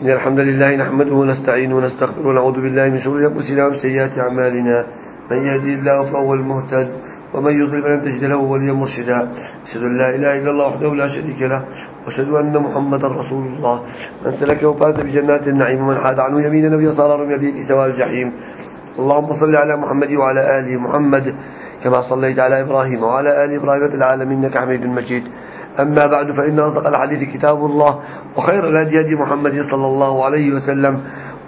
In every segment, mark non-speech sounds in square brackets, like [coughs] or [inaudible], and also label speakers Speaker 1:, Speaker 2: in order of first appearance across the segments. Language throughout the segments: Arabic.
Speaker 1: إن الحمد لله نحمده ونستعينه ونستغفره ونعوذ بالله من شرور أنفسنا ومن سيئات أعمالنا. من يهدي الله فهو المهتد ومن يضلل فلن تجد له وليا مرشدا. أشهد أن لا إله إلا الله وحده لا شريك له وأشهد أن محمدا رسول الله. من سلكه فاز بجنات النعيم ومن حاد عنه يمينا ويسارا رمي به سواء الجحيم. اللهم صل على محمد وعلى آله محمد كما صليت على إبراهيم وعلى آل إبراهيم في العالمين إنك حميد مجيد. أما بعد فإن أصدق الحديث كتاب الله وخير الهدي هدي محمد صلى الله عليه وسلم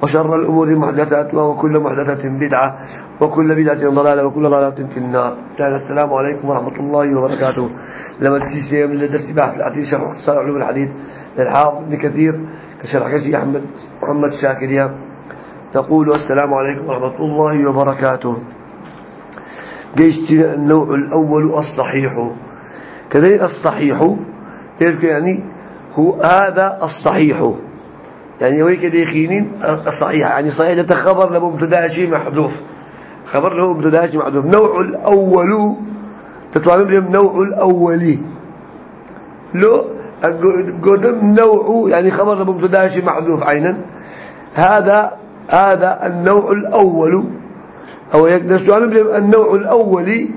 Speaker 1: وشر الأمور محدثاتها وكل محدثة بدعة وكل بدعة ضلالة وكل ضلالة في النار. السلام عليكم ورحمة الله وبركاته. لما تسيسي من درس بحث الحديث شرح اختصار علوم الحديث للحافظ ابن كثير كشرح كشي أحمد محمد شاكريا. تقول السلام عليكم ورحمة الله وبركاته. جيشتنا النوع الأول الصحيح. كذلك الصحيح. يعني هو هذا الصحيح. يعني هو كده يخينين الصحيح. يعني صحيح ده خبر لمبتدا شيء محذوف. خبر له مبتدا شيء محذوف. نوع الأول تتوانم بهم نوع الأولي لو قدم نوع يعني خبر لمبتدا شيء محذوف عينا. هذا هذا النوع الأول. أو يقدر النوع الأولي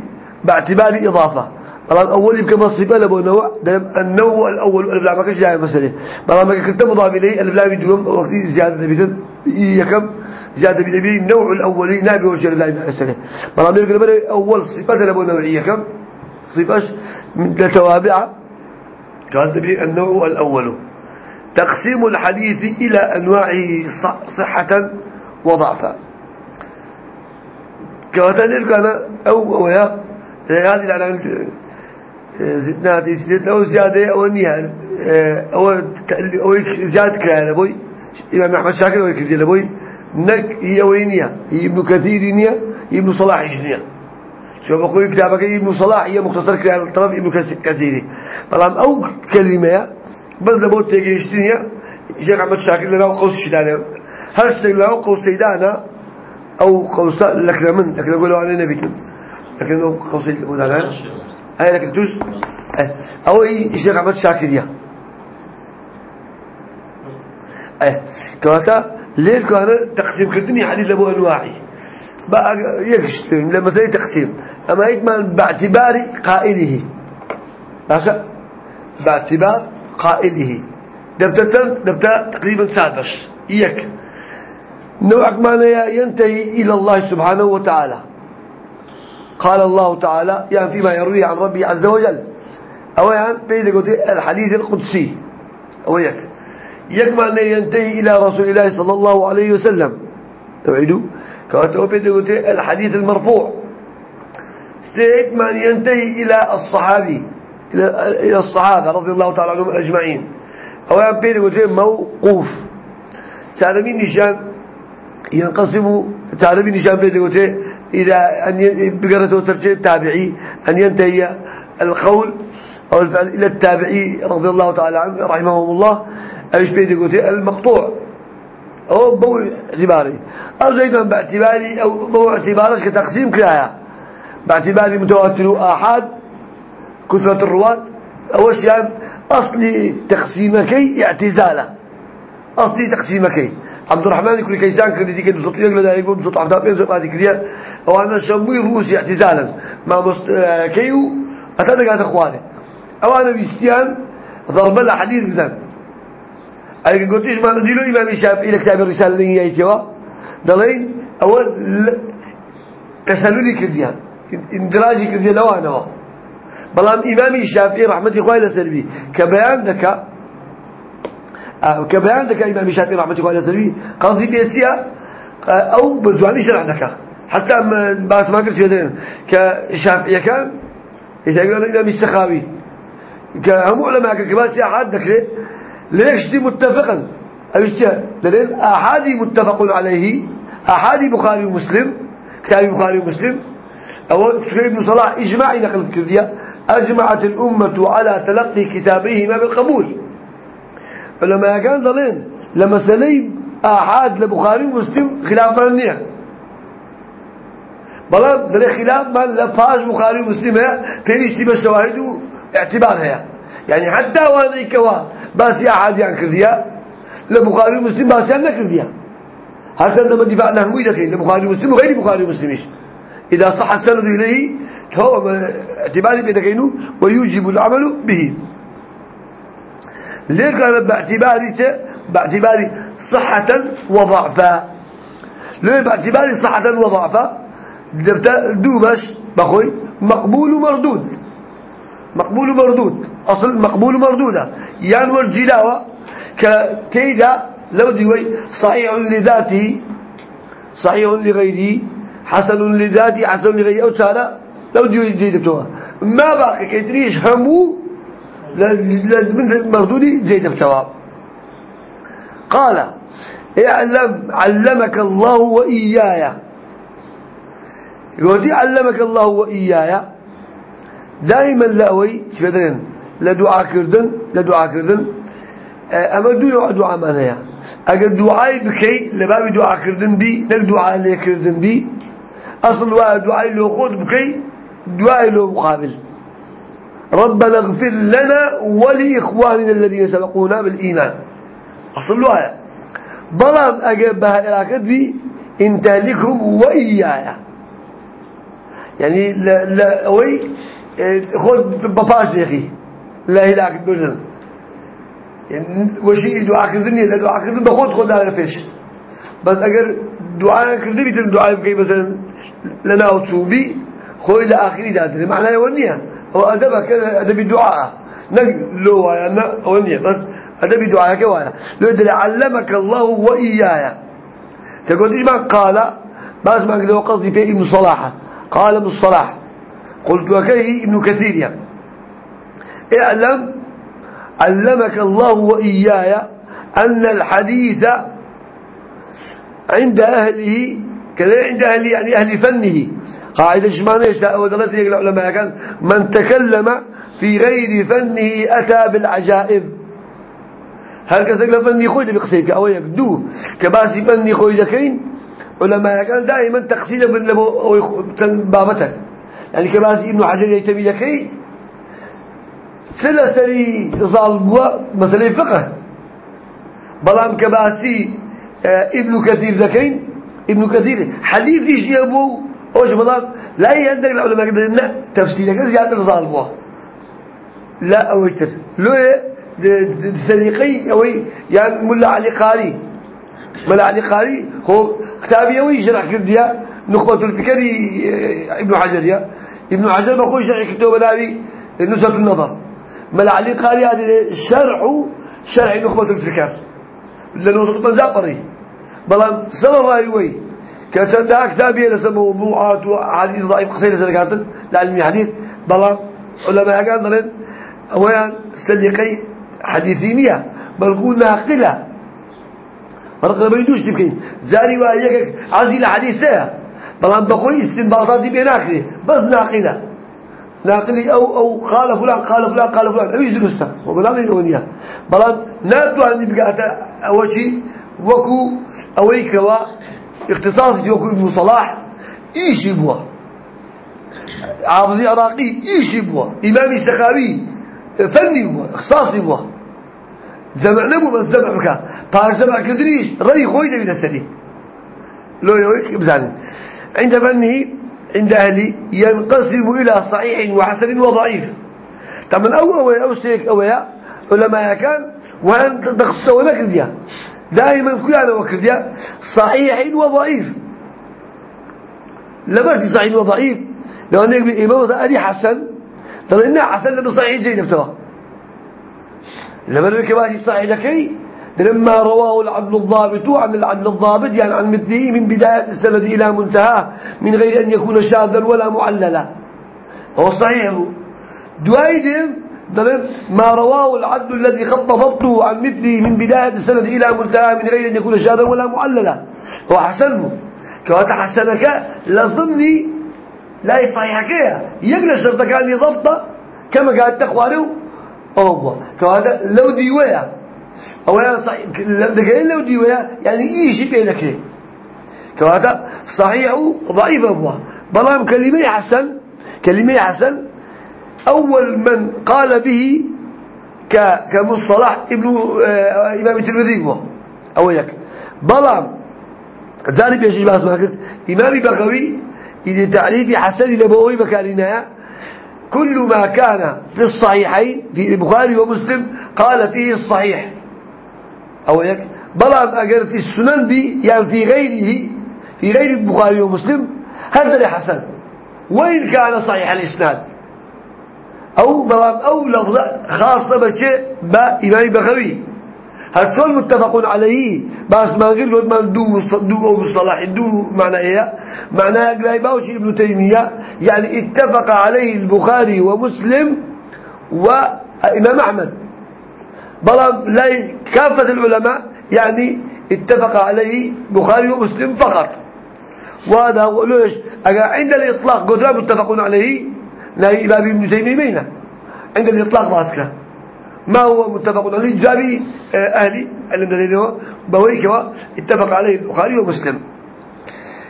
Speaker 1: باعتبار إضافة. بلان أول يبقى مصيبة لبو نوع. النوع الأول لا ما كش جاي مسألة بلان ما كنت مضاف إليه الألف لا بيدوم وقت زيادة بيتن يكم. زيادة بيتن النوع الأولي نابي وش الألف لا مسألة بلان يقول بدأ أول صفة لبو نوعية كم صفة من التوابع. كان تبي النوع الأول. تقسيم الحديث إلى أنواعه صحة وضعفا. كان أنا أو ويا هذه العلامة زدنا هذه زدنا أو زيادة أو نيها أو أو زيادة كلام أبوي إمام أحمد شاكر أو يكذب أبوي نك هي وينيا هي ابن كثير نيا هي ابن صلاح نيا شو بقول كتابك؟ هي ابن صلاح هي مختصر كلام طرف ابن كثير بلام أو كلمة بس لبوت تيجي يشتنيا شيخ أحمد شاكر لنا قوس شدانا هل شتى لنا قوس سيدانا أو قوس لك من لكن أقوله أنا نبيتم لكن قوس سيدانا هاي لك توش أو أي الشيخ أحمد شاكرية أه كواتا ليه كان تقسيم كردني حديث لبو أنواعي. بقى يكش لما سأي تقسيم. أما يكمل باعتبار قائله. ماشي باعتبار قائله. دبت سنة دبت تقريبا بس يك نوعك ما ينتهي إلى الله سبحانه وتعالى. قال الله تعالى يعني فيما يروي عن ربي عز وجل. أو يعني بين الحديث القدسي. أو يك يكمل أن ينتهي إلى رسول الله صلى الله عليه وسلم. توعدوا؟ كاتو الحديث المرفوع. سيد من ينتهي إلى الصحابي إلى الصحابة رضي الله تعالى عنهم أجمعين. أو يعني بين موقوف. سالمين نشان ينقسم تعلمي نشان بين إذا أن بقرته ترجع التابعي أن ينتهي القول أو الفعل إلى التابعي رضي الله تعالى عنه رحمهم الله. أيش بيدي المقطوع. أو بو اعتباري. أو زيدا باعتباري أو بو اعتبارش كتقسيم؟ كلاها باعتباري متواتر آحاد كثرة الرواة. أول شيء أصلي تقسيمكي اعتزاله أصلي تقسيمكي. عبد الرحمن يقول كيسان كردي ديك بصوت يقول لا يقول بصوت عبد الرحمن بصوت هذه كريه أو أنا شموي روسي اعتزالا. ما مست كيو؟ أتدق هذا إخواني. أو أنا بيستيان ضرب له حديث مثلا أي قلت إيش ما نديله؟ إمام الشافعي لكتاب الرسالة اللي هي يتوا دلين أول تسللي كرديان. اندراجي كرديان لو أنا. بلام إمام الشافعي رحمة الله لسلبي كبيان ذكاء كبيان ذكاء إمام الشافعي رحمة الله لسلبي قصدي بيتيا أو بزواني شرع ذكاء حتى باس ما قلت شيء. كشافعي كان يقول الإمام السخاوي كهم علماء كباس أحد ذكره ليش دي متفقا؟ أيشتها لأن أحادي متفق عليه. أحادي بخاري ومسلم. كتاب بخاري ومسلم. أو ابن صلاح إجماعي نقل الكردية. أجمعت الأمة على تلقي كتابهما بالقبول. علماء كان ضلين لما سليم أحد لبخاري ومسلم خلاف منية بلان دلي خلاف من لفاش بخاري ومسلم تيجي بالشواهد اعتبارها يعني حتى وأنا كوا بس يا أحد يعني كردية لبخاري ومسلم باسيان نكرديا هل سند دفاع نهوي لكن لبخاري ومسلم وغير بخاري ومسلمش. إذا صح السند إليه فهو اعتباري بيدكينه ويوجب العمل به. ليه قال باعتباري باعتبار صحة وضعفا. ليه باعتبار صحة وضعفا؟ دوبش بخوي مقبول ومردود. مقبول ومردود. أصل مقبول ومردودة. يعني والجلاوة كتيدا لو ديوي صحيح لذاته صحيح لغيره حسن لذاته حسن لغيره أو تارا لو ديوي جيد بتوها ما باقي كيتريش همو من مردودي جيد بتوها قال اعلم علمك الله وإياي يقول علمك الله وإياي دائما لاوي شفدرين لدعاء كردن لدعاء كردن. أما دو دعاء معناها اگر دعاء بكي لباب دعاء كردن بي نك دعاء لي كردن بي. أصل دعاء لو خود بكي دعاء له مقابل. ربنا اغفر لنا ولإخواننا الذين سبقونا بالإيمان. أصل له بلام أجاب بها إراكت بي انت لكم وإياي يعني لا لا وي خود بباش ديخي لا هلاك بردن يعني وشي دعاء كردني لا دعاء كردن بخود خود على فيش بس اگر دعاء كردني بيتم دعاء بكي مثلا لنا وتوبي خوي لآخري دادر معناه يونيها هو أدبك أدب الدعاء نقل لو يعني ونيا بس أدب دعاء كوايا لو يدل علمك الله وإياي تقول إيش ما قال بس ما قال قصدي في ابن صلاح قال ابن صلاح قلت وكيه ابن كثير يعني. اعلم علمك الله وإياي أن الحديث عند أهله كذا عند أهله يعني أهل فنه. قاعدة شمانة ودلت العلماء كان من تكلم في غير فنه أتى بالعجائب. هل كذا فني خوي بقصيك أو يقدو كباسي فني خوي دكين علماء كان دائما تقصيد بابتك يعني كباسي ابن حجر يتبي دكين سلا سري ظالبوا مثلا فقه. بلام كباسي آه، ابن كثير ذكين ابن كثير حديث يجي أبو أوش بلام؟ لا يندق العلماء قدرنا تفسيرك زيادة ظالبوا. لا اويتر لو سريقي اوي يعني ملا علي قاري. ملا علي قاري هو كتابي اوي شرح كرديا نخبة الفكر آه، ابن حجر يا. ابن حجر خوش شرح كتابه لاوي نزهة النظر. ملعلي قاري هذا شرح شرح نخبة الفكر. لأنه تطبن بلا صلى الله عليه كتندا كتابي لسه موضوعات وحديث ضعيف قصير سنكاتن لعلمي حديث. بلا علماء قال ضلن اولا سلقي حديثينية بل قول ناقلة فرق ما يدوش تبكين زاري وايك عزيل حديثة بلا بقول استنباطات دي بيناكلي بس ناقلة ناقلي أو أو قال فلان قال فلان قال فلان أيش درسته وبلان الأونية بلان نادو عندي أول شيء وكو أويكوا اختصاصي وكو ابن صلاح إيش يبوه عابزي عراقي إيش يبوه إمامي سخاوي فني يبوه اختصاصي يبوه زمع نبو بس زمع بكا طار زمع كدريش رأي خوي دبي دستري لو يويك بزاني عند فنه عند أهلي ينقسم إلى صحيح وحسن وضعيف. طبعا أو أو أو سيك أو يا علماء كان وأن تخص ونكرديا دائما كل وكرديا صحيح وضعيف. لبرتي صحيح وضعيف. لو أنك بالإمام أدي حسن طب إنها حسن لما صحيح جيد بتوه. لما كباسي صحيح لكي لما رواه العدل الضابط عن العدل الضابط يعني عن مثله من بداية السند إلى منتهى من غير أن يكون شاذا ولا معللا. هو صحيح. دوايدم ما رواه العدل الذي خط ضبطه عن مثله من بداية السند إلى منتهى من غير أن يكون شاذا ولا معللا. هو حسنه كواتا حسنك لظني لا يصحيحك. يقرأ شرطك أن ضبطه كما قال تخوانه أوه كواتا لو ديويا أولا صحيح دقائق لو ديويا يعني إيش بينك؟ كواتا صحيح ضعيف أبوه. بلام كلمة حسن كلمة حسن. أول من قال به ك كمصطلح ابن آه، إمام الترمذي هو. أو يك بلام. ذلك بيجي باس ما قلت إمامي بغوي إذا تعريف حسن لبوي بكارنا كل ما كان في الصحيحين في البخاري ومسلم قال فيه الصحيح. أو يك بلام أجر في السنن دي يعني في غيره في غير البخاري ومسلم هذا حسن وإن كان صحيح الإسناد. أو بلام أو لفظة خاصة بشيء بإمام بغوي هالشون متفق عليه؟ بس ما غير قلت من دو دو أو مصطلح دو معنى إيه معنى لا باوشي إبن تيمية يعني اتفق عليه البخاري ومسلم وإمام أحمد. بلام لا كافة العلماء يعني اتفق عليه بخاري ومسلم فقط. وهذا هو ليش؟ عند الإطلاق لا متفقون عليه لا إمام ابن تيمية عند الإطلاق باسكه ما هو متفق عليه جابي آه، أهلي اللي مدلينه بويك اتفق عليه البخاري ومسلم.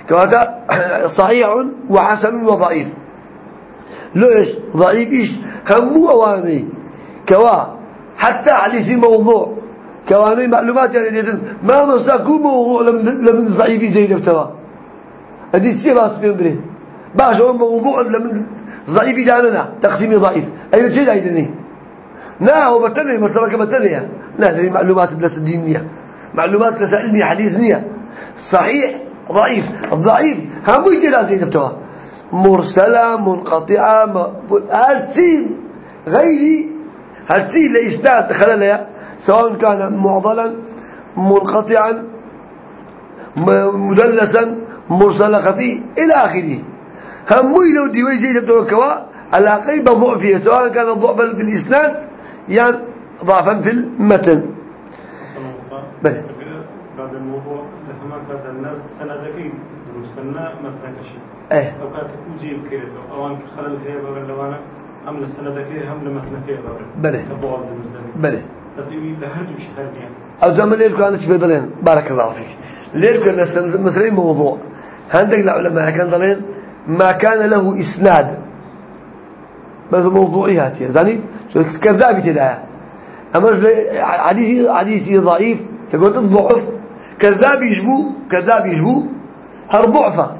Speaker 1: كواتا [coughs] صحيح وحسن وضعيف. ليش؟ ضعيف إيش؟ همو أواني. كوا حتى حديث موضوع. كواني معلومات يعني ما مصدقوا موضوع لمن ضعيف زي نفتوا هذه سي باس بيمبري باش هو موضوع لمن ضعيف داننا تقسيمي ضعيف. أي شيء دايدني لا هو بتني مرتبة كبتنية لا هذه معلومات بس دينية. معلومات بس علمية حديث نية. صحيح ضعيف. الضعيف هم زي نفتوا مرسلة منقطعة هالتي غيري؟ هالتي لإسناد خلالها سواء كان معضلا منقطعا مدلسا مرسل خفي إلى آخره. هم لو ديوي زي نفتوا كوا على قيب ضعفه سواء كان ضعفا في الإسناد يعني ضعفا في المتن.
Speaker 2: بله بعد الموضوع لما كانت الناس سندكي دروسنا متن كشي
Speaker 1: إيه.
Speaker 2: أو كانت كوجي بكيرت أو ان خلل هي بغل لوانا هم لسندكي هم لمتن كي
Speaker 1: بله
Speaker 2: عبد المزدلي
Speaker 1: بله
Speaker 2: بس يبي لهدو شهر يعني
Speaker 1: أو ليركو أنا شبه ضلين بارك الله فيك. ليركو موضوع. العلماء كان ضلين ما كان له إسناد. بس موضوعي هاتي. زاني؟ كذاب تدا أما حديث حديث ضعيف تقول الضعف كذاب يجبو كذاب يجبو. هر ضعفة.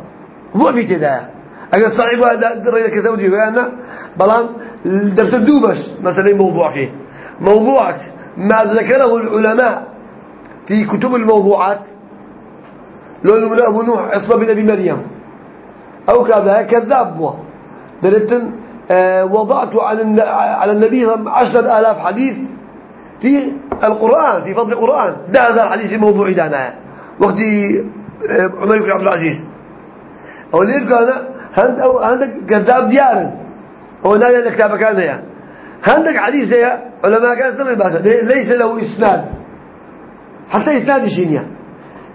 Speaker 1: ضعف تدا اگر صعيب هذا دري كذا ودي أنا بلان درت دوبش مثلا موضوعك. موضوعك ما ذكره العلماء في كتب الموضوعات. لو أبو نوح عصبه بن أبي مريم. أو كذا كذاب هو. درتن آه، وضعت على على النبي عشرة آلاف حديث في القرآن في فضل القرآن. ده هذا الحديث موضوعي دانا وقت آه، عمر بن عبد العزيز. أو اللي أنا هند أو عندك كذاب ديار. هو نايا الكتاب كان يا. عندك حديث يا علماء كان سمع باشا ليس له إسناد. حتى إسناد شينيا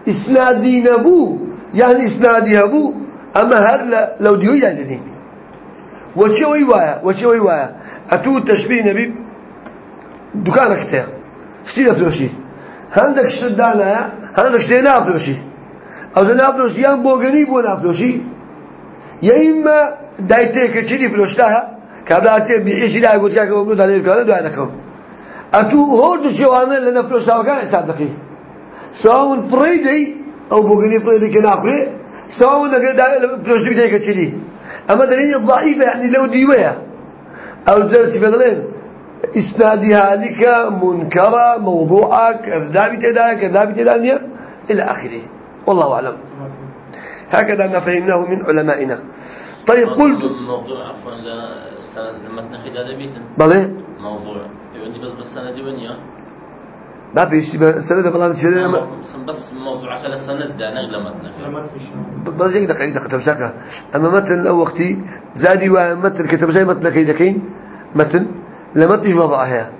Speaker 1: إسناد دين أبو يعني إسناد أبو أما هل لو ديو يعني. وشي ويوايا وشي ويوايا أتو تشبيه نبي؟ دكانك تيا شتي نفروشي هندك شتي دانا هندك شتي نافروشي أو زي نافروشي يان بوغني بو نافروشي يا إما دايتك تشيني فلوشتها كابلاتي بيعيش لا يقول كاكا ومنود عليه الكلام دعا لكم. أتو هورد شوانا لنا فلوشتها وكان حساب دقي سواء فريدي أو بوغني فريدي كناخري سواء نقل فلوشتي بيتك تشيني أما دليل ضعيفة يعني لو ديوية. أو جلس بدلين إسنادها لك منكرة موضوعة كذاب تدا كذاب تدا إلى آخره. والله أعلم. هكذا ما فهمناه من علمائنا. طيب قلت
Speaker 3: موضوع عفوا لما تنخي هذا بيتن.
Speaker 1: بلى؟
Speaker 3: موضوع. يودي بس بس سنة دي ونيا.
Speaker 1: ما بيش سند بلام تشيل
Speaker 3: ما بس موضوع على سند ده نقل متن
Speaker 1: بس يقدر دقيقة كتب شكا أما متن لو وقتي زادي ومتن كتب شيء متن كيدا كين متن لمتن وضعها.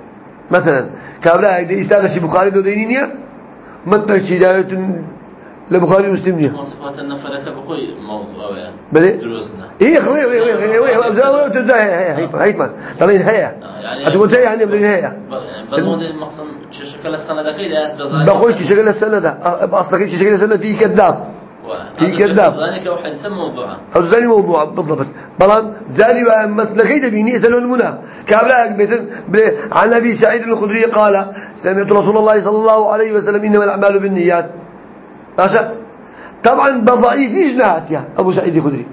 Speaker 1: مثلا كابلا إذا أستاذ شي بخاري دو دينية متن شي دايت لبخاري ومسلم نية
Speaker 3: مواصفات النفرة بخوي موضوع
Speaker 1: بلي؟
Speaker 3: دروسنا.
Speaker 1: إيه خوي خوي خوي خوي خوي تدا هي هي هي ما. طلعين هي هتقول هي يعني بدين هي
Speaker 3: بالموديل مثلا شكل السنة ده كده
Speaker 1: بقول شكل السنة ده أصلا شكل السنة فيه كذاب. في كذاب.
Speaker 3: ذلك أو حديث موضوعة.
Speaker 1: أو زاني موضوع بالضبط. بلان زاني كيد بيني يسألون المنى. كابلا مثل عن أبي سعيد الخدري قال سمعت رسول الله صلى الله عليه وسلم إنما الأعمال بالنيات. طبعا بضعيف إيش نهات يا أبو سعيد الخدري؟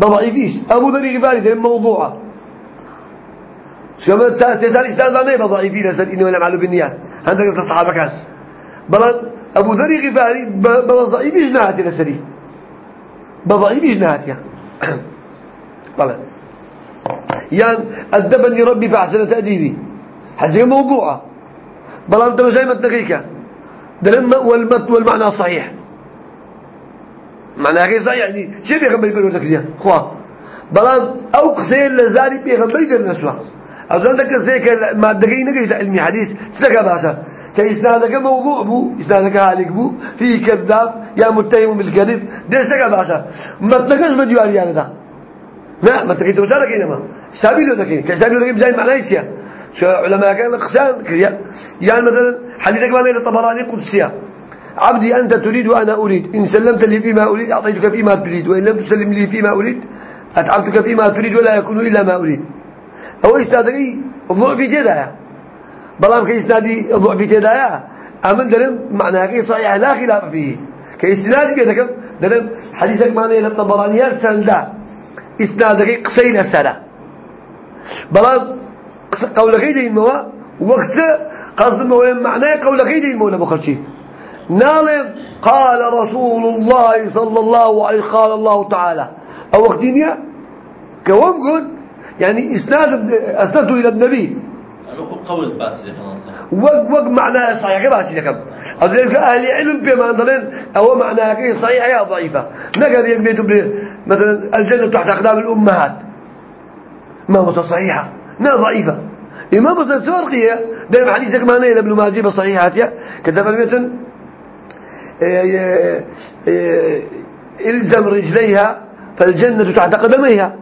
Speaker 1: بضعيف إيش؟ أبو ذري غفاري ده موضوعة. شو ما سيسال إسلام ما يبقى ضعيفين إنما الأعمال بالنيات عندك الصحابة كان. بلان أبو ذري غفاري بضعيف إجناهات لسري بضعيف إجناهات يا. [coughs] بلان يعني أدبني ربي فأحسن تأديبي. حسي موضوعة. بلان أنت مش متنقيك دلما والمت والمعنى صحيح. معنى غير صحيح يعني شو بيغنبري بالوردك ليه خواه بلان أو قصير لزاري بيغنبري در نسوه أو ذلك قصير ما دقي نقيت علمي حديث. تلقى باشا. كإسنادك موضوع بو إسنادك هالك بو. فيه كذاب يا متهم بالكذب دستك باشا. ما تلقاش من ديواري يعني ده لا ما تقيت وسالك إنما حسابي له ذكي كحسابي له بزاي معناه يسيا شو علماء كان كذا يعني مثلا حديثك ما الطبراني قدسية. عبدي أنت تريد وأنا أريد. إن سلمت لي فيما أريد أعطيتك فيما تريد. وإن لم تسلم لي فيما أريد أتعبتك فيما تريد ولا يكون إلا ما أريد. أو إستاذي الضوء في جدا بلام الضوء في جدا أمن درم معناه كي صحيح لا خلاف فيه. كإسنادي بيتكم درم حديثك معناه إلى الطبرانيات سندا إسنادك قصيل سنة بلام قول غيدي الموا وقت قصد الموا معناه قول غيدي الموا بخرشي نالم قال رسول الله صلى الله عليه قال الله تعالى. أو وقت دنيا؟ كوام قد يعني إسناد أسنده إلى النبي.
Speaker 3: قول باسي
Speaker 1: وق وق معناه صحيح باسي لكم أذلك أهل علم بما أنظرين أو معناه كي صحيح يا ضعيفة. نقدر يقبيتوا مثلا الجنة تحت أقدام الأمهات. ما هو صحيحة؟ ما ضعيفة. إمام الفرقية دائما حديثك ما نيل ابن ماجه بصحيحات كذا مثلا إلزم رجليها فالجنة تحت قدميها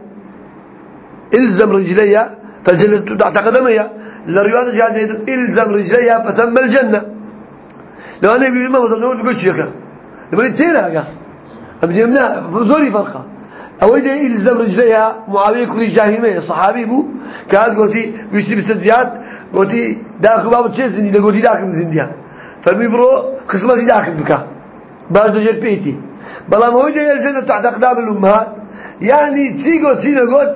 Speaker 1: إلزم رجليها فالجنة تحت قدميها الرواية جاءت إلزم رجليها فثم الجنة. لو أنا يقول ما وصل نقول قلت شكا يقول تينا يا أم فرقة. أو إذا إلزم رجليها معاوية كل جاهمة صحابي بو. كان قلتي بيشتي بسجيات قلتي داخل باب تشيز زندي؟ قلتي داخل زنديها فمي برو خصمتي داخل بك باش دجر بيتي. بلا ما هو جاي الجنة تحت أقدام الأمهات. يعني تيجو تينا قلت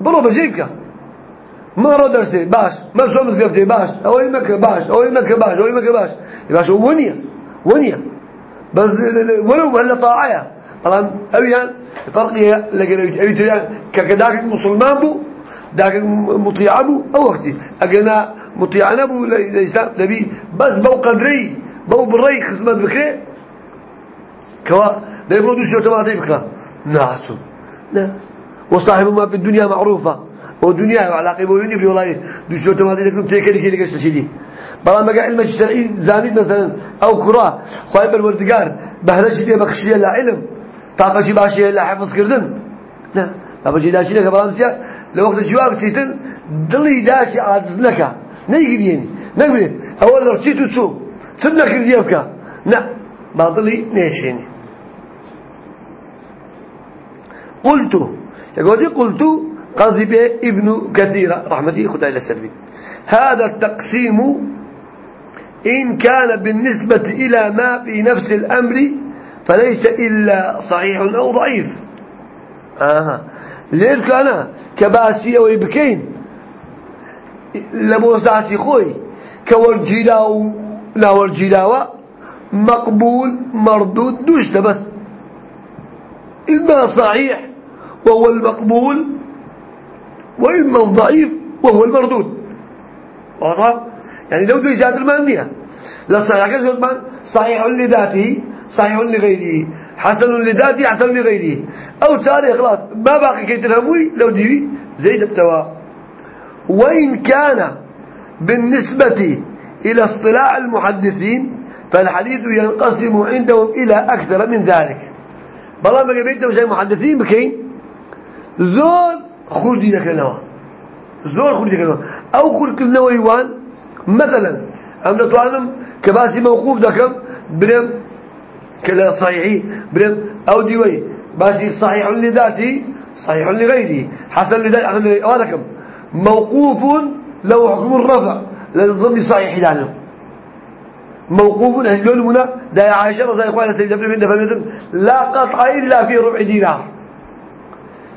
Speaker 1: برو بجيبك ما رو درسي باش. ما شو مزقفتي باش. أو يمك باش. أو يمك باش. أو يمك باش. باش ونيا. ونيا. بس ولو هلا طاعة طبعا ابيان فرقيه لقينا أبي تريان كذاك مسلمان بو ذاك مطيع ابو أو وقتي. اجنا مطيع ابو الاسلام نبي بس بو قدري بو بالري خدمت بكري. كوا ده يبردوا شو تماطي بكرة. ناس. لا. وصاحب ما في الدنيا معروفة. ودنيا علاقة بويني بلي والله دوشلو تمادي لكم تيكلي كي لقش تشيدي بلا ما علم الشرعي زانيد مثلا. أو كرة. خايب الوردقار. بهرج بيه بخشية لا علم. طاقشي باشي لا حفظ كردن لا ما بجي داشي لك بلا مسيا لو وقت الجواب تيتن دلي داشي عاجز لك نيجي يعني نقبل اول لو تشيتو تسو تدلك اليابك لا ليش يعني قلت يقول قلت قذب ابن كثير رحمته خدای لسلبي هذا التقسيم إن كان بالنسبة إلى ما في نفس الأمر فليس إلا صحيح أو ضعيف. آه. ليرك أنا كباسية ويبكين. لبوزاتي خوي. كورجيلاو لا ورجيلاوة مقبول مردود دوشته بس. إما صحيح وهو المقبول وإما الضعيف وهو المردود. واضح؟ يعني لو دي زاد المانية لا صحيح صحيح لذاته. صحيح لغيره حسن لذاته حسن لغيره أو تاريخ خلاص ما باقي كي تلهموي لو دي زيد بتوا. وإن كان بالنسبة إلى اصطلاع المحدثين فالحديث ينقسم عندهم إلى أكثر من ذلك. بلا ما قبيت زي محدثين بكين زور خردي دكنوا زور خردي دكنوا أو خرد كلنا مثلا أم نتوانم كباسي موقوف دكم برم كلا صحيح برم أو ديوي. باشي صحيح لذاته صحيح لغيره حسن لذاته حسن لغيره موقوف لو حكم الرفع. للضمن صحيح لأنه موقوف لون منا دا عائشة رضي الله عنها سيدنا ابن فهمتن لا قطع إلا في ربع دينار.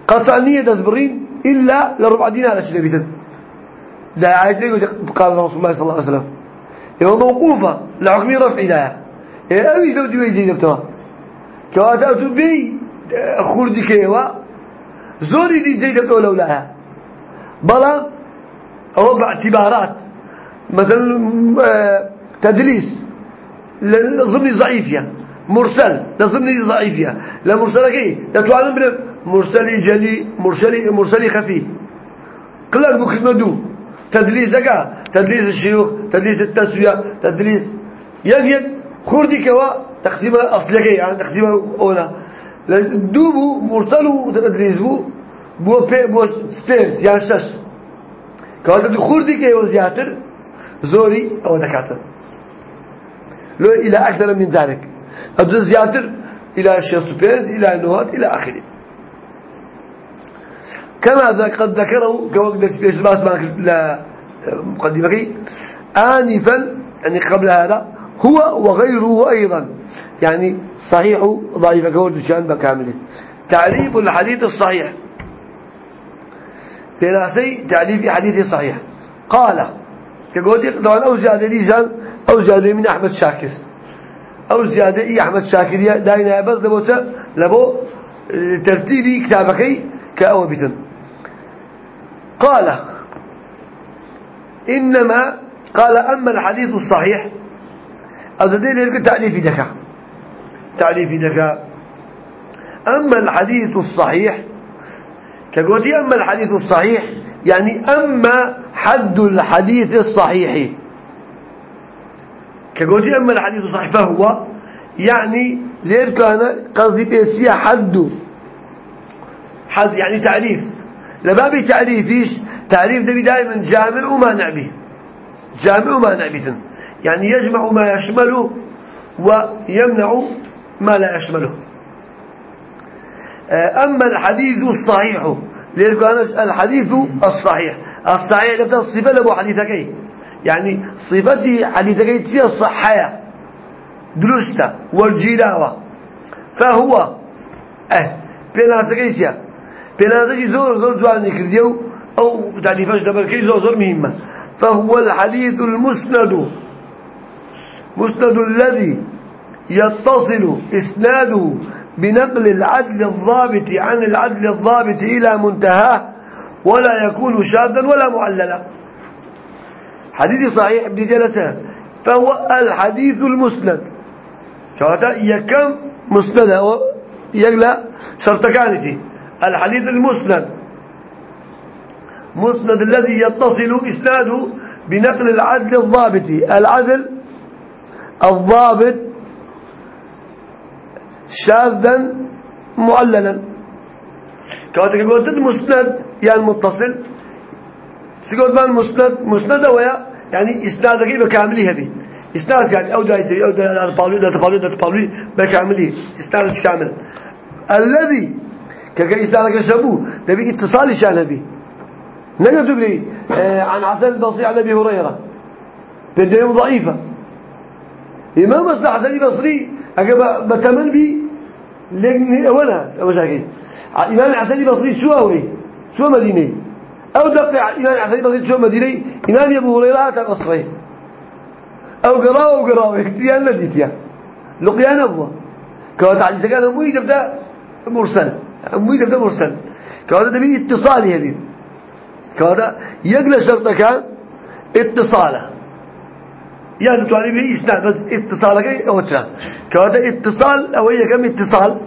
Speaker 1: قطع نية دزبرين إلا لربع دينار أشي نبيتن دا عائشة يقول قال رسول الله صلى الله عليه وسلم. يقول موقوفة لحكم رفع دايا إيه أوي لو دي ويجي دبتها كواتاتو بي خردي كيوا. زوري دي زي دبتها لولاها بلا أو باعتبارات. مثلا آه، تدليس. لضمن ضعيفية. مرسل لضمن ضعيفية. لا مرسل كي؟ تتعلم بنا مرسل جلي مرسل مرسل خفي. قلت بكلمة دو. تدليس كا تدليس الشيوخ تدليس التسوية تدليس. يد يد خردي كوا تقسيم أصلي كي يعني تقسيم أونا دوبو مرسل تدليس بو بو بي بو سبيرس يعني شش. كواتا خردي كي وزياتر زوري أو دكاتر. لو إلى أكثر من ذلك. أبدا زيادة إلى الشيستوبينز إلى النهات إلى آخره. كما قد ذكره كوقت بيش باس لا مقدمة آنفا يعني قبل هذا هو وغيره أيضا. يعني صحيح ضعيف كورد الشان بكامله. تعريف الحديث الصحيح. بناسي تعريف حديث صحيح. قال كقول طبعا أو زيادة ليزان أو زيادة من أحمد شاكر. أو زيادة إيه أحمد شاكر داينا بس لبو لبو ترتيبي كتابك كأو قال إنما قال أما الحديث الصحيح أزدين لك تعريف دكا تعريف دكا أما الحديث الصحيح كقولي أما الحديث الصحيح يعني أما حد الحديث الصحيح. كقولي أما الحديث الصحيح فهو يعني ليه كان قصدي بيتسيا حد؟ حد يعني تعريف لباب تعريفيش تعريف ده دائما جامع ومانع به. جامع ومانع به. يعني يجمع ما يشمله ويمنع ما لا يشمله. أما الحديث الصحيح ليركان الحديث الصحيح. الصحيح لبدا الصفة لبو حديثك يعني صفتي حديثك تي الصحية دلسته والجيراوة فهو آه بيناسك يسيا بيناسك زور زور جواني كرديو أو تعريفاش دبركي زور زور مهمة. فهو الحديث المسند. مسند الذي يتصل إسناده بنقل العدل الضابط عن العدل الضابط إلى منتهاه ولا يكون شاذا ولا معللا. حديث صحيح ابن جلسة فهو الحديث المسند. كواتا يكم مسند يقلى شرطكانتي. الحديث المسند. مسند الذي يتصل إسناده بنقل العدل الضابط. العدل الضابط شاذا معللا كواتك قلت مسند يعني متصل سيقول بان مسند مسند ويا يعني اسنادك بكامله هبي اسناد يعني أو دايتري أو دايتري دا تبالو دا تبالو بكامله اسناد كامل الذي كك اسنادك شبو تبي اتصال شان هبي نقدر لي آه عن حسن البصري عن ابي هريره بدهم ضعيفه امام حسن البصري اجا بتمن بي لكن اولا مشاكل امام حسن البصري شو هو شو مدينه أو دقع امام حسن البصري شو مدينه امام ابو هريره بصري أو قراءه أو قراءه اختيار نديتيا لقيان ابو كانت على سكان مو يبدا مرسل مو يبدا مرسل كان ده بي اتصال يا بي كان يقل شرطه كان اتصاله يعني تعني به إسناد بس اتصالك أوترا. كهذا اتصال أو هي كم اتصال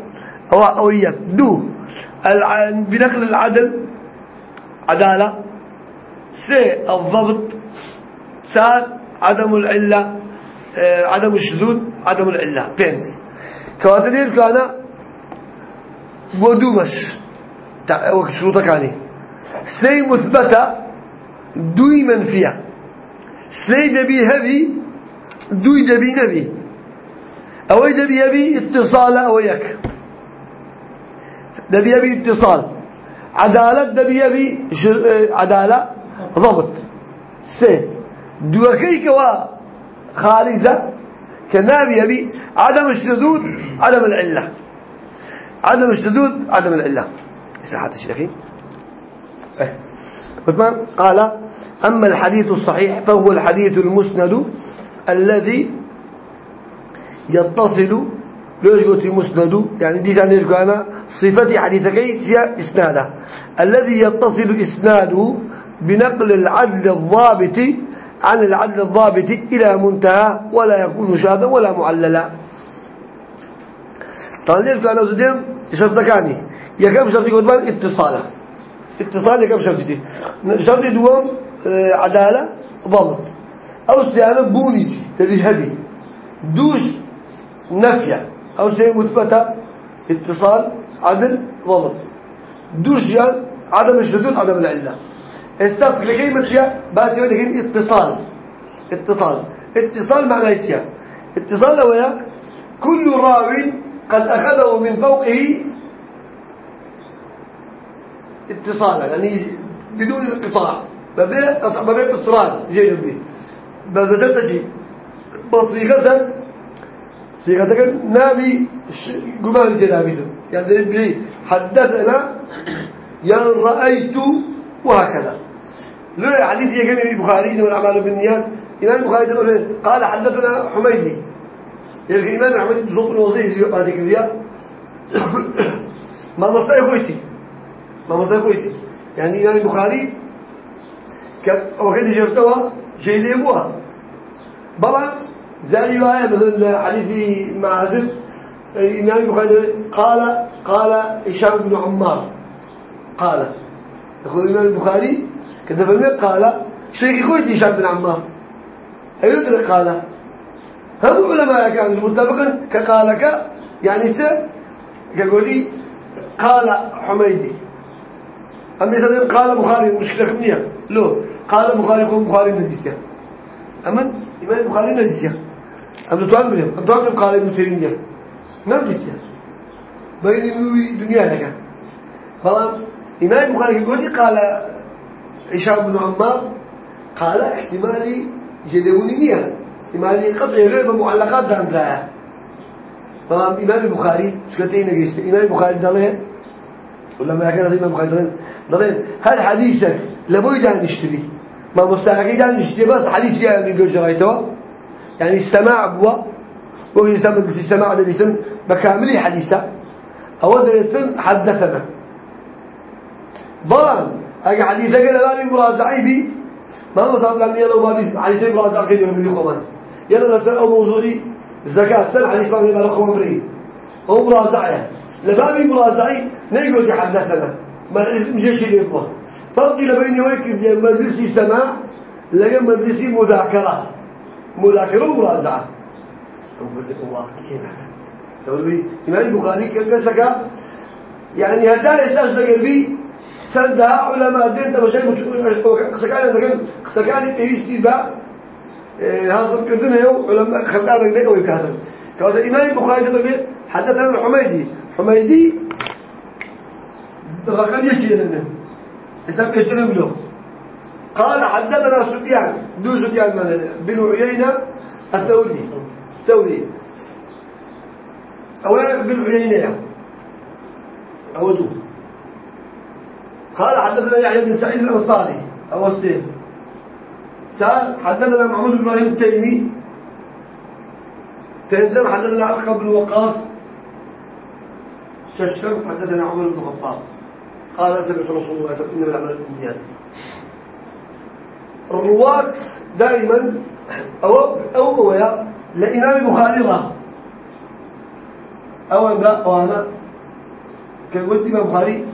Speaker 1: أو هي دو بنقل العدل عدالة. سي الضبط. سار عدم العلة. آه، عدم الشذوذ عدم العلة. بينز. كهذا دير كان ودومش. وقت شروطك يعني سي مثبتة. دوي منفية. سي دبي هبي دوي دبي نبي. أو دبي يبي اتصال أو يك دبي يبي اتصال. عدالة دبي يبي عدالة ضبط. سي. دوكي كوا خارجة كنابي يبي عدم الشذوذ عدم العلة. عدم الشذوذ عدم العلة. إصلاحات الشيخين إيه. قال أما الحديث الصحيح فهو الحديث المسند الذي يتصل ليش قلت مسند يعني دي جاني أنا صفة حديثك هي إسناده. الذي يتصل إسناده بنقل العدل الضابط عن العدل الضابط إلى منتهى ولا يكون شاذا ولا معللا. طالب أنا وزدهم شرط كاني يا كم شرط يقول اتصاله اتصال كم شرطتي شرط آه، عدالة ضبط أو سيانة بونيتي تبي هبي دوش نفية أو سيانة مثبتة اتصال عدل ضبط دوش يعني عدم الشذوذ عدم العلة. استفق لكلمة شيء بس يقول اتصال. اتصال. اتصال معناه إيش اتصال لو كل راو قد أخذه من فوقه اتصالا يعني بدون انقطاع. ما بين اتصال جاي به بس بس شيء بصيغة صيغة نامي قمان جنابيته يعني بلي حدثنا يا رأيت وهكذا. لو حديث يجمع البخاري والأعمال بالنيات. إمام البخاري قال حدثنا حميدي. يعني الإمام حميدي بصوت الوظيفي بعد كذا ما مصطفى خويتي ما مصدر خويتي يعني إمام البخاري وكان جرتوا شيء لي أبوها بابا زي رواية مثل حديث معازم إمام البخاري قال قال هشام بن عمار. قال يقول الإمام البخاري كذا فهمت قال شيخي خويتي هشام بن عمار. أيوة قال هم علماء كانوا متفقا كقالك يعني ت كقولي قال حميدي أما إذا قال بخاري مشكلة كمية لو قال بخاري خو بخاري نجيسيا أما إمام بخاري نجيسيا أما توان بلهم أما توان قال ابن تيمية. ما نجيسيا بين الموي دنيا لك. فلان إمام بخاري يقول قال هشام بن عمار قال احتمالي جدوني نية احتمالي قطع غير معلقات دان درايا فلان إمام البخاري شكتين نجيسيا إمام البخاري دليه ولا ما كان ما البخاري ضلين هل حديثك لبوي دان نشتري ما مستحقي دان نشتري بس حديث يعني لو جرايته يعني السماع بوا. وهي سمع السماع ده بيتم بكامل حديثه أو دريتن حدثنا ضان أجا حديثك لبابي مراجعي بي ما هو صار لم يلو بابي حديث مراجعة كده من الخمان يلا نسأل أو موضوعي الزكاة سن حديث ما رقم أمري هو مراجعة. لبابي مراجعي نيجي حدثنا مجيش الإخوة فرق بين ويك مجلس سماع لقى مجلس مذاكرة. مذاكرة ومراجعة الله كيف تقولي إمام البخاري كسكا يعني هدا إستاج قلبي سندها علماء دين تمشي قسكان دكان قسكان إيش با. هذا كردنا يو علماء خلقنا بيك ويكاتب كذا إمام البخاري تقول حدثنا الحميدي حميدي الرقم يشي حساب يشتغل له قال حدثنا سفيان دو سفيان بن عيينة الثوري. الثوري. أو بن عيينة. أو دو. قال حدثنا يحيى بن سعيد الأنصاري. أو السيف سأل حدثنا محمود بن إبراهيم التيمي. تنزل حدثنا علقة بن وقاص. ششم حدثنا عمر بن الخطاب. قال سمعت رسول الله صلى الله عليه وسلم إنما الأعمال بالنيات. الرواة دائما أو أو هو لإمام البخاري راه أو أنا أو أنا. كقلت إمام البخاري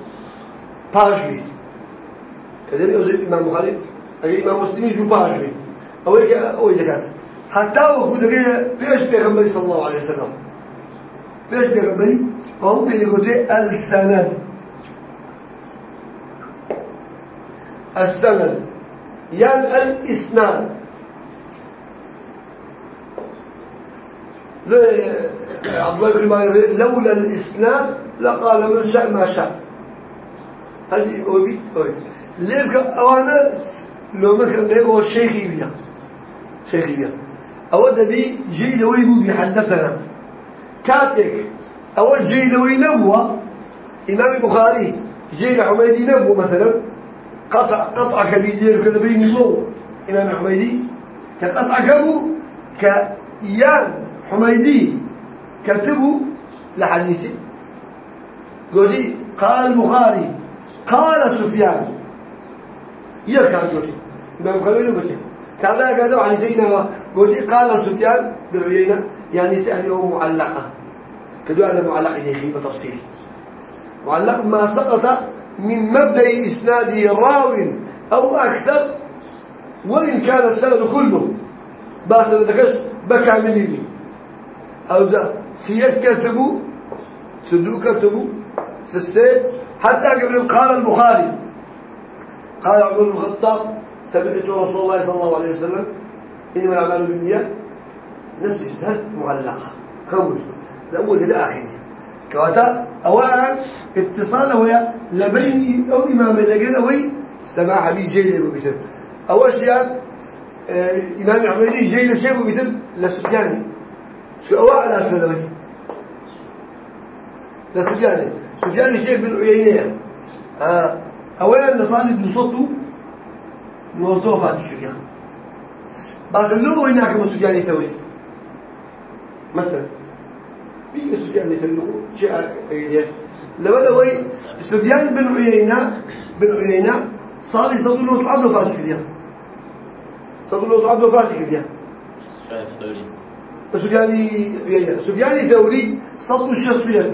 Speaker 1: باجوي كذلك أوزي إمام البخاري أجي إمام مسلم يجوا باجوي أو هيك أو هيك حتى وجود بيش بيغمبري صلى الله عليه وسلم. بيش بيغمبري وهو بيقول السند السند يعني الإسناد. عبد الله بن لولا الإسناد لقال من شاء ما شاء. هذه أوبي أوبي. ليرك أوانا لو ما كان هو الشيخ يبيا شيخ يبيا أود بي جيل ويبو بيحدثنا كاتك أول جيل وينبوه إمام البخاري جيل حميدي نبوة مثلا. قطع قطع كبير كذا بين مو إمام حميدي كقطع كبو كيان حميدي كتبوا لحديثه قولي قال البخاري قال سفيان. يكاد قولي إمام خليل قولي كان لا قالوا عن سيدنا. قولي قال سفيان بن عيينة يعني سأله معلقة. كدوا على معلق إليه بتفصيل معلق ما سقط من مبدأ إسناده راو أو أكثر وإن كان السند كله بس ذكرش بكامله أو ده سيك كتبوا سدو كتبوا سستي حتى قبل قال البخاري قال عمر بن الخطاب سمعت رسول الله صلى الله عليه وسلم إنما الأعمال بالنيات نفس الشهر معلقة خمس الأول إلى آخره. كواتا أولا اتصال ويا لبيني أو إمام لقينا وي استماع حبيب جيل أبو بيتر أول شيء آه إمام عمري جيل شيء أبو بيتر لسفياني. شو أوعى على ثلاثة لسفياني. سفياني شيء بن عيينة آه أولا لصالح بن صوته موضوع فاتك فيها بس اللغة هناك مسفياني ثوري مثلا مين سفيان ثوري جاء لما وي سفيان بن عيينة بن عيينة صار يصدر له عبد فاتك فيها صدر له عبد فاتك فيها
Speaker 3: سفيان
Speaker 1: سفياني عيينة. سفياني ثوري صدر الشخصيات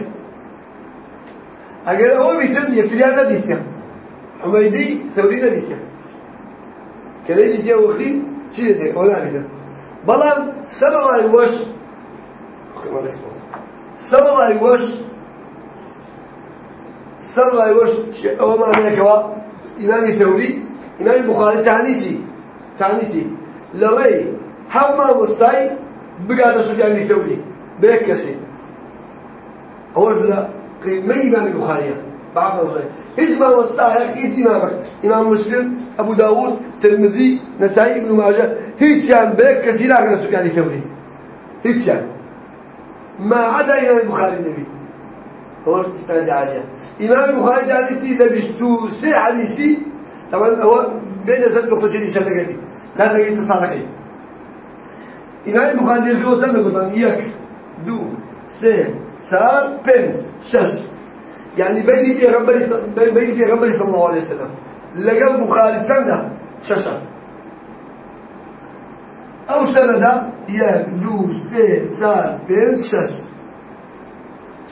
Speaker 1: اگر أو بیتن یکتریا ندیتیا حمیدی ثوری ندیتیا کلی دیتیا وقتی چی دیده اولا بیتن بلان سبب ای وش سبب ای وش سبب ای وش أو معنی کوا إمام ثوری امام بخاری تعنیتی تعنیتی للی حما مستای بقاعد سفيان ثوري بيكسي أول لا قيمة إمام البخاري بعض الرجال اسمه وسطها إنت إمامك. إمام مسلم أبو داود ترمذي نسائي ابن ماجه. هيك يعني بيك كثير لا سفيان الثوري هيك يعني. ما عدا إمام البخاري النبي هو استند عالية إمام البخاري دانتي لبستو سي حديثي طبعا هو بين سنة نقطة سنة قدي لا تجي تصالحي إمام البخاري تنا قلنا يك دو سه سار بنز شش. يعني بيني بيغمبري بيني بيغمبري صلى الله عليه وسلم. لقى بخاري سنة ششة أو سنة يك دو سه سار بنز شش.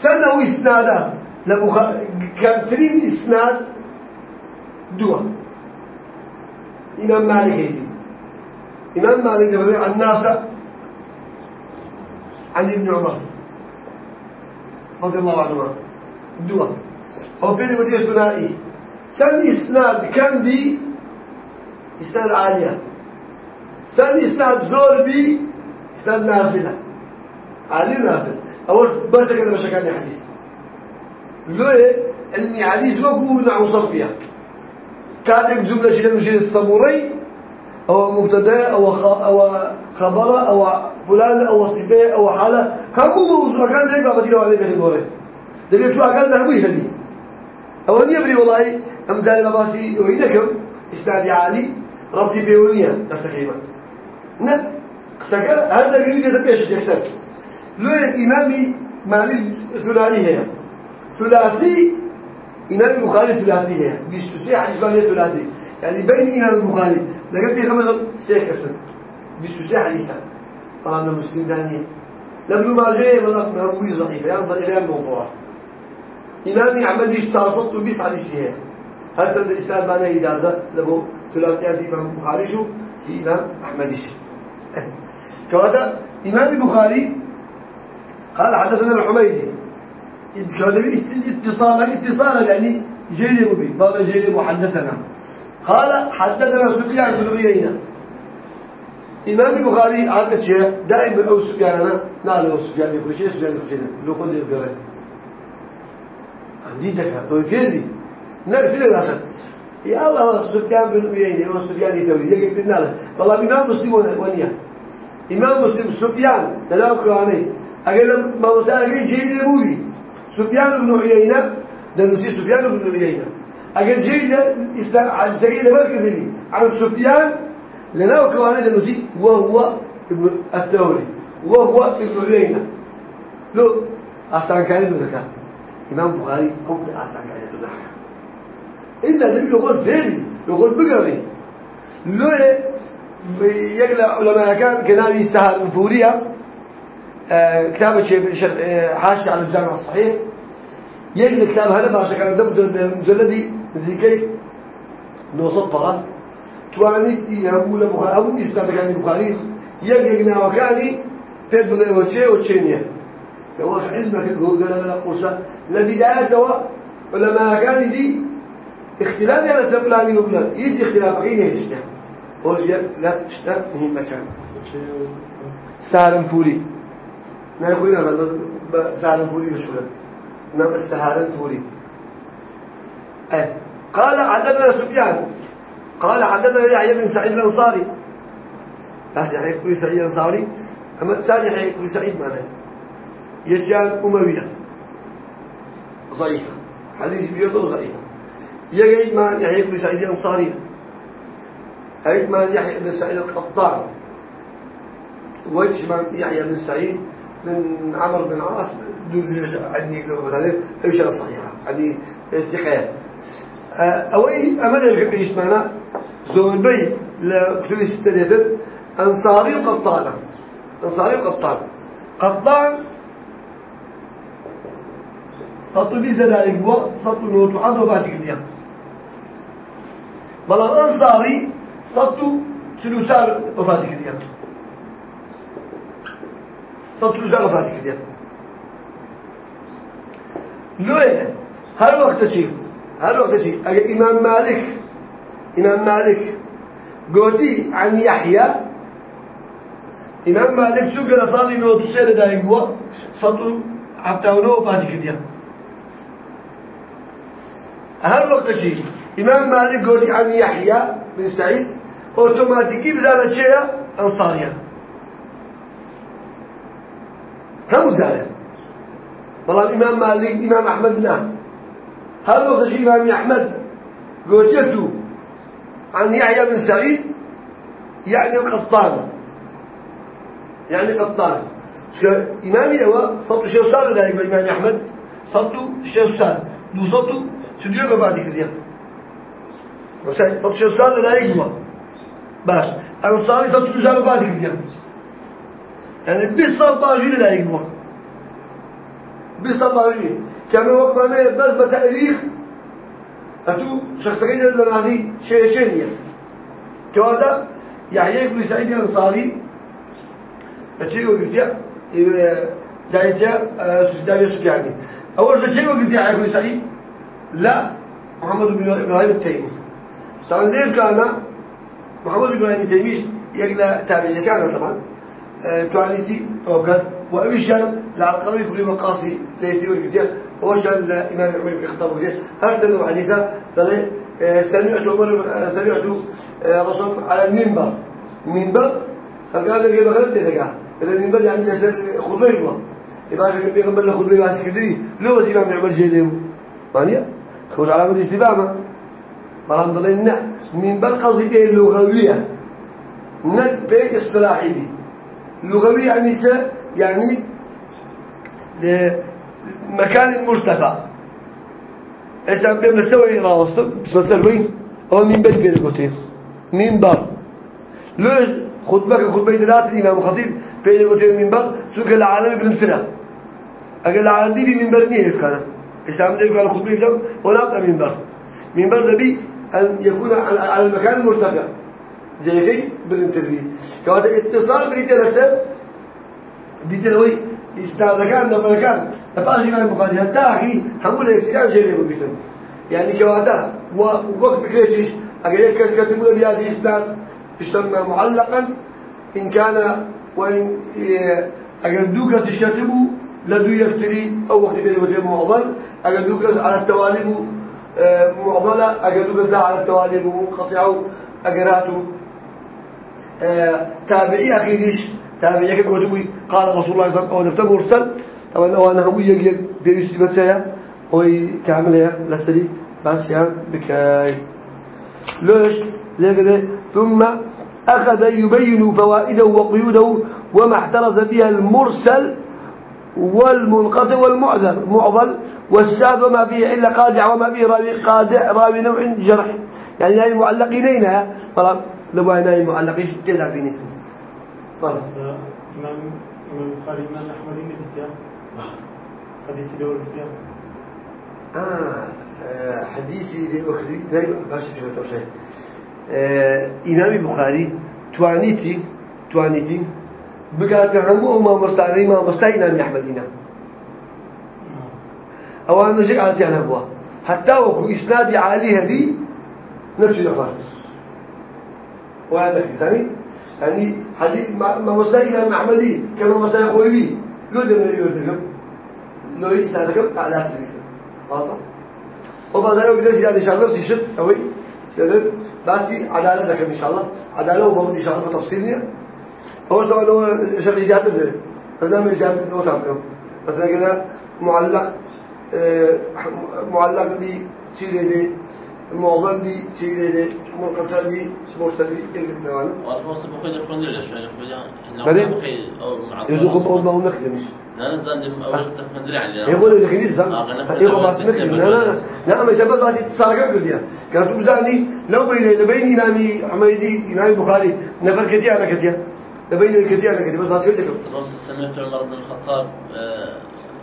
Speaker 1: سنة وإسنادا. لبخاري كان ترين إسناد دوا. إمام مالك هيدي. إمام مالك ده عن نافع عن ابن عمر. رضي الله عنهما. دوا. هو بيني ودي ثنائي سن إسناد كم بي إسناد عالية. سن إسناد زور بي إسناد نازلة. عالي نازل أول بس كده مشاكل حديث. لوه علمي حديث وقو نعوصر فيها كان جملة شيء من شيء الصبوري أو مبتدأ أو أو خبر أو فلان أو صفة أو حالة. كم موضوع كان زي ما بدي لو عليه بيقوله دليل تو أقل ده مي هني أو أني أبري والله أمزال مباسي وينكم إسناد عالي ربي بيونيا تسكيما نه سكر هذا يريد يتبيش يكسر. لو إمامي مالي ثلاثي هي ثلاثي إمام البخاري ثلاثي هي بيستوسي حديث ثلاثي يعني بين إمام البخاري لقد في خمس سيك أسن بيستوسي حديثا طبعا مسلم دانية لابن ماجه ولا مهوي ضعيف يعني ضعيف الموضوع إمام أحمد استعصت بس حديثه هل تبدأ الإسلام معنا إجازة لبو ثلاثيات إمام البخاري شو في إمام أحمد كهذا إمام البخاري قال حدثنا الحميدي. كان اتصالا اتصالا يعني جيل بي قال جيل محدثنا قال حدثنا سفيان بن عيينة. إمام البخاري عادة شيء دائما أو سفيان أنا نال أو سفيان يقول شيء سفيان يقول شيء لو خذ يقرأ عندي دكا تو فيني نفس الأسد يا الله سفيان بن عيينة أو سفيان يتولي يجي بيننا والله إمام مسلم ونيا. إمام مسلم سفيان لا كراني أقول ما مسألة جيد يبوي سفيان بن عيينة ده نسي سفيان بن عيينة أقول جيد عن سعيد مركزي عن سفيان لنا كمان ده نسي وهو ابن الثوري وهو ابن عيينة لو أصلا كان ذكر إمام بخاري أو أصلا كان ذكر إلا ده يقول فين يقول بقري لو يقلع علماء كان كان يستهر الفورية آه كتاب آه حاشي على الجامع الصحيح. يقلع كتاب هذا باشا كان ده مجلدي ذيكي نوصل فقط تواني يهمو لبخاري أبو إسناد كان البخاري يقلع وكاني تد بلا وشيء وشينيا هو علمك هو قال لا قرصة لبداية دواء علماء كان دي اختلاف على سبلاني وبلان يجي اختلاف غير يشتغل وجه لا اشتاق مهم مكان سهرن فوري. يقول هذا سهرن فوري مشهورة نعم السهرن فوري أه. قال حدثنا سفيان قال حدثنا يحيى بن سعيد الأنصاري بس يحيى بن سعيد الأنصاري أما ثاني يحيى بن سعيد معناه يجان أموية ضعيفة حديث بيضه ضعيفة يجي مع يحيى بن سعيد الأنصاري ما يحيى بن سعيد القطان وجه من يحيى بن سعيد من عمر بن عاص دول عني لو مثلا أيش الصحيحة عني أو أي أمل يحب الكبيش معنا زهبي لكتب الستة أنصاري قطان. أنصاري قطان. قطان. سطو بيزا ذلك بوا. سطو نوتو عدو باتك بيا. بلا أنصاري سطو تلوتار وفاتك بيا. 160 got ذکر دیا لوی هر وقت چی هر وقت چی اگر امام مالک امام مالک گوتی عن یحیی امام مالک چون که سالی نوتو سیر دایگ بوا صدو هفتاونو پاتی کردیا هر وقت چی امام مالک گوتی عن یحیی بن سعید اوتوماتیکی بزانه چیه انصاریه هم زانه والله امام مالك امام احمد لا هل وقت شيء امام احمد قلت عن يحيى بن سعيد يعني القطان يعني قطان إمامي هو الشيخ أستاذ ذلك إمام أحمد. الشيخ أستاذ دو صوت سديو كده صوت الشيخ أستاذ ذلك هو باش. انصاري صوت تجار بعد كده يعني بيصل باجي لا يقبل بيصل باجي كما وقت أنا بس بتأريخ. أتو شخص غير النازي شيء شيء كوادا يحيى بن سعيد الأنصاري أشيء وقتها دايجا دايجا سفياني أول شيء وقتها يحيى بن سعيد. لا محمد بن إبراهيم التيمي. طبعا ليه كان؟ محمد بن إبراهيم التيمي يقلا تابعي كان طبعا. تواليتي أوكاد وأبيشان لعقلي كل مقاصي ليتي وقتها هو شان الإمام عمر بن الخطاب وقتها هرتنا حديثا سمعت عمر سمعت رسول على المنبر منبر فقال لك بغلط تلقى المنبر يعني يسر خطبه يبقى شكل بيغمبر له خطبه واسي كدري لو بس إمام عمر جيليه مانيا خوش علامة الاستفهام مرام ضلنا منبر قصدي اللغوية نك به اصطلاحي لغوي يعني يعني لمكان مرتفع. إيش عم بيعمل سوي راوستم بس مسوي أو منبر بيرقوتي منبر ليش خطبة خطبة دلات الإمام الخطيب. بيرقوتي منبر سوق العالم بنمتنا أقول العالم دي بمنبر نيه كان. ده قال خطبة يبدأ ولا منبر. منبر ذبي أن يكون على المكان المرتفع زي كي بالانترفيو كواتا اتصال بريتلسة بيتلوي أستاذ كان ده كان فاجي مع البخاري حتى أخي حمول الافتكار شيء اللي بيتم يعني كواتا ووقت فكرتش أجي كتبوا لي هذه اسناد اشتم معلقا. إن كان وإن أجر دوكس الشتبو لدو يكتري أو وقت بيني وتبي معضل. أجر دوكس على التوالي آه، معضلة. أجر دوكس على التوالي منقطعه أجراته آه، تابعي أخيريش تابعي كقولوا قال رسول الله صلى الله عليه وسلم أو مرسل. طبعا أنا هم يجي بيجي بتسيا هو كاملة لسري بس يعني بكاي. ليش؟ ليه ثم أخذ يبين فوائده وقيوده وما احترز بها المرسل والمنقطع والمعذر معضل والشاذ وما فيه إلا قادع وما فيه راوي قادع راوي نوع جرح. يعني هاي معلقين لو هاي معلقين تلعب في نسبه
Speaker 2: طيب. إمام إمام البخاري إمام أحمد إن حديث دور الكتاب
Speaker 1: آه, آه، حديثي لأخري. دايما باشا في شيء؟ آه إمام البخاري توانيتي توانيتي بقات همو ما مستعري ما مستعي إمام أحمد هنا. أو أنا شيء على تيانا بوا حتى وكو إسنادي عالي هذي نفسه يفعل وهذا ثاني يعني حديث ما مستعي إمام أحمدي كما مستعي خويبي لو دم يرتكب لو يستهدكم على تلفزيون واصل وبعد ذلك بدرس يعني إن شاء الله سيشد أوي سيدر باسي عدالة ذكر إن شاء الله. عدالة وضمن إن شاء الله بتفصيلية هو طبعا هو شرح إجابة ده. بس نعمل إجابة هو تعمل بس لكن معلق آه معلق بي شيء معظم بي شيء منقطع بي مرسل بي يقلب نوعنا
Speaker 3: وأصبح بخيل إخوان ليش شوي إخوان
Speaker 1: بلي
Speaker 3: بخيل أو مع
Speaker 1: يدوخ بقول ما هو مخدمش
Speaker 3: لا نتزندم أول تخمن دري علينا
Speaker 1: يقول لك كنيت صح يقول بس مخدم لا لا لا ما يثبت بس اتصال قبل ديا كانت بزاني لو بين بين إمامي حميدي إمام البخاري نفر كتير أنا كتير لبين الكتير أنا كتير بس بس كنت
Speaker 3: سمعت عمر بن الخطاب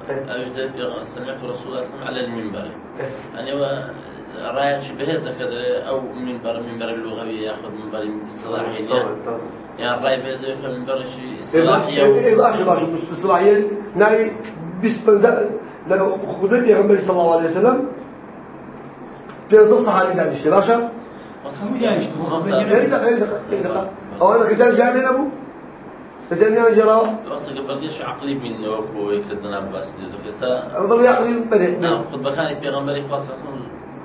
Speaker 3: أجد سمعت رسول الله عليه على المنبر يعني راية شبه كذا أو منبر منبر اللغوي يأخذ منبر اصطلاحي.
Speaker 1: طبعا طبعا.
Speaker 3: يعني الرأي بيزي منبر شيء
Speaker 1: اصطلاحي
Speaker 3: اصطلاحي
Speaker 1: باش باش اصطلاحي. ناي بس بندا لو خدمت بيغمبر صلى الله عليه وسلم. نص صحابي دانش باشا؟ اي دقيقه اي دقيقة اي دقيقة. أو أنا كتاب جاي لنا ابو كتاب أنا جرا
Speaker 3: بس قبل ديش عقلي من وكو يكتب زناب بس لدو
Speaker 1: افضل يعقلي بدي
Speaker 3: نعم خد بكاني بيغمبري خاصة.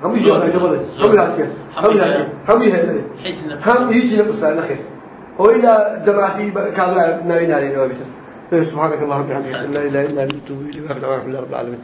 Speaker 1: هم يجوا هاي دبل هم يحكي هم يحكي هم يهدري
Speaker 3: حيث
Speaker 1: هم يجي نقص على خير وإلى جماعتي كابلا ناوي ناري نوابتر سبحانك اللهم وبحمدك لا إله إلا أنت توب إليك وأخذ رب العالمين.